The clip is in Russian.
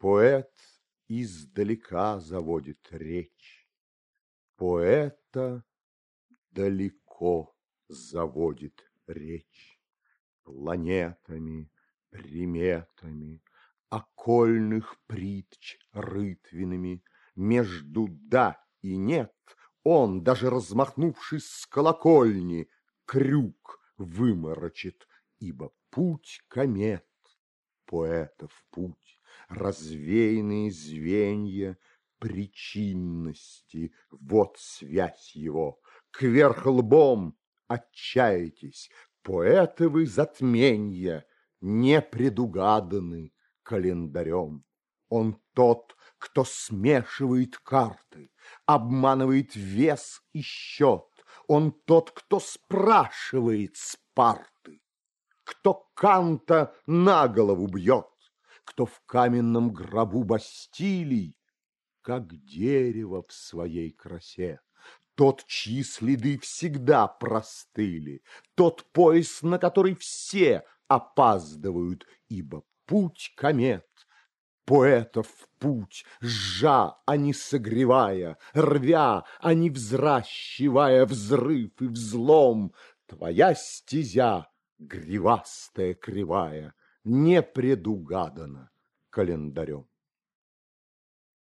Поэт издалека заводит речь, Поэта далеко заводит речь. Планетами, приметами, Окольных притч рытвинами, Между «да» и «нет» Он, даже размахнувшись с колокольни, Крюк выморочит, ибо путь комет, Поэтов путь, развеянные звенья Причинности, вот связь его. Кверх лбом отчаетесь, Поэтовы затменья Не предугаданы календарем. Он тот, кто смешивает карты, обманывает вес и счет. Он тот, кто спрашивает с парты, кто Канта на голову бьет, кто в каменном гробу Бастилий, как дерево в своей красе. Тот, чьи следы всегда простыли, тот пояс, на который все опаздывают, ибо путь комет поэтов путь, сжа, а не согревая, рвя, а не взращивая взрыв и взлом, твоя стезя, гривастая кривая, не предугадана календарем.